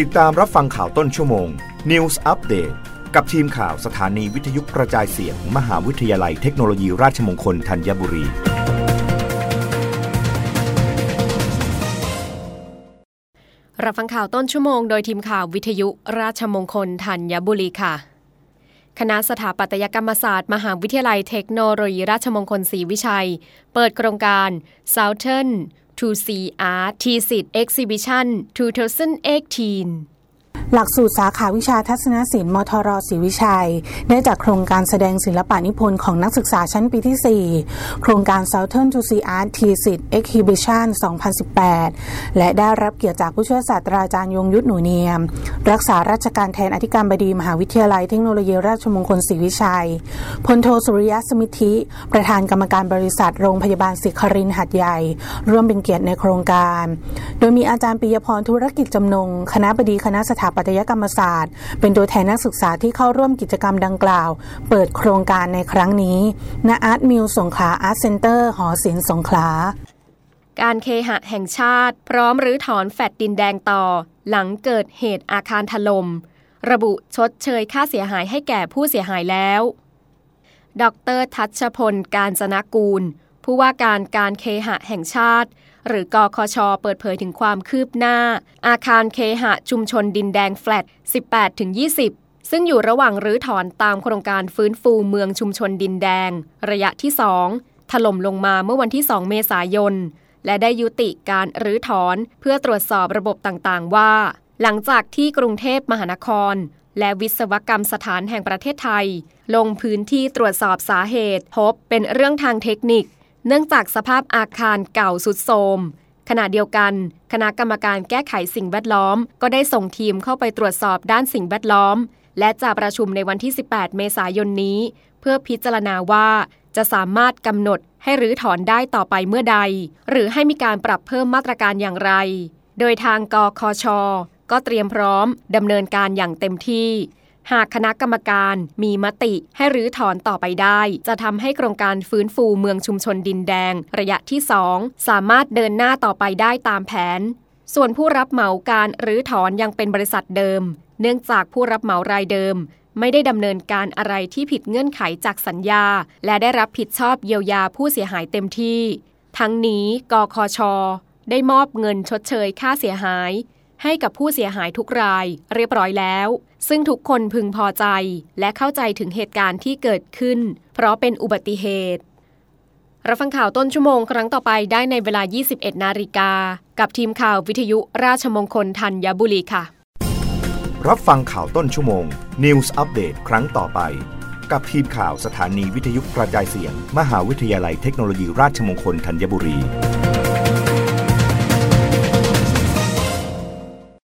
ติดตามรับฟังข่าวต้นชั่วโมง News Update กับทีมข่าวสถานีวิทยุกระจายเสียงมมหาวิทยาลัยเทคโนโลยีราชมงคลธัญบุรี รับฟังข่าวต้นชั่วโมงโดยทีมข่าววิทยุราชมงคลธัญบุรีค่ะ คณะสถาปัตยกรรมศาสตร์ มหาวิทยาลัยเทคโนโลยีราชมงคลศรีวิชัย เปิดโครงการ Southern to See Art t s i t Exhibition 2018 หลักสูตรสาขาวิชาทัศนศิลป์มทรศรีวิชัย ได้จากโครงการแสดงศิลปะนิพนธ์ของนักศึกษาชั้นปีที่ 4 โครงการ Southern to See Art t s i t Exhibition 2018 และได้รับเกียรติจากผู้ช่วยศาสตราจารย์ยงยุทธหนูเนียม รักษาราชการแทนอธิการบดีมหาวิทยาลัยเทคโนโลยีราชมงคลศรีวิชัย พลโทสุริยะสมิทธิ ประธานกรรมการบริษัทโรงพยาบาลศิครินทร์หาดใหญ่ ร่วมเป็นเกียรติในโครงการ โดยมีอาจารย์ปิยพรธุรกิจจำนง คณบดีคณะสถาปัตยกรรมศาสตร์ เป็นตัวแทนนักศึกษาที่เข้าร่วมกิจกรรมดังกล่าว เปิดโครงการในครั้งนี้ณ Art Mill Songkhla Art Center หอศิลป์สงขลาการเคหะแห่งชาติ พร้อมรื้อถอนแฟลตดินแดงต่อ หลังเกิดเหตุอาคารถล่มระบุชดเชยค่าเสียหายให้แก่ผู้เสียหายแล้ว ดรทัชพล การจนกูล ผู้ว่าการการเคหะแห่งชาติ หรือกคช เปิดเผยถึงความคืบหน้า อาคารเคหะชุมชนดินแดงแฟลต 18-20 ซึ่งอยู่ระหว่างรื้อถอนตามโครงการฟื้นฟูเมืองชุมชนดินแดง ระยะที่ 2 ถล่มลงมาเมื่อวันที่ 2 เมษายน และได้ยุติการรื้อถอนเพื่อตรวจสอบระบบต่างๆ ว่า หลังจากที่กรุงเทพมหานครและวิศวกรรมสถานแห่งประเทศไทย ลงพื้นที่ตรวจสอบสาเหตุ พบเป็นเรื่องทางเทคนิค เนื่องจากสภาพอาคารเก่าสุดโทรมขณะเดียวกัน คณะกรรมการแก้ไขสิ่งแวดล้อม ก็ได้ส่งทีมเข้าไปตรวจสอบด้านสิ่งแวดล้อม และจะประชุมในวันที่ 18 เมษายนนี้ เพื่อพิจารณาว่าจะสามารถกำหนดให้รื้อถอนได้ต่อไปเมื่อใด หรือให้มีการปรับเพิ่มมาตรการอย่างไร โดยทางกคช ก็เตรียมพร้อมดำเนินการอย่างเต็มที่ หากคณะกรรมการมีมติให้รื้อถอนต่อไปได้ จะทำให้โครงการฟื้นฟูเมืองชุมชนดินแดง ระยะที่ 2 สามารถเดินหน้าต่อไปได้ตามแผน ส่วนผู้รับเหมาการรื้อถอนยังเป็นบริษัทเดิม เนื่องจากผู้รับเหมารายเดิม ไม่ได้ดำเนินการอะไรที่ผิดเงื่อนไขจากสัญญา และได้รับผิดชอบเยียวยาผู้เสียหายเต็มที่ ทั้งนี้กคช ได้มอบเงินชดเชยค่าเสียหาย ให้กับผู้เสียหายทุกรายเรียบร้อยแล้ว ซึ่งทุกคนพึงพอใจและเข้าใจถึงเหตุการณ์ที่เกิดขึ้น เพราะเป็นอุบัติเหตุรับฟังข่าวต้นชั่วโมงครั้งต่อไปได้ในเวลา 21 นาฬิกา กับทีมข่าววิทยุราชมงคลธัญบุรีค่ะ รับฟังข่าวต้นชั่วโมง News อัปเดตครั้งต่อไป กับทีมข่าวสถานีวิทยุกระจายเสียง มหาวิทยาลัยเทคโนโลยีราชมงคลธัญบุรี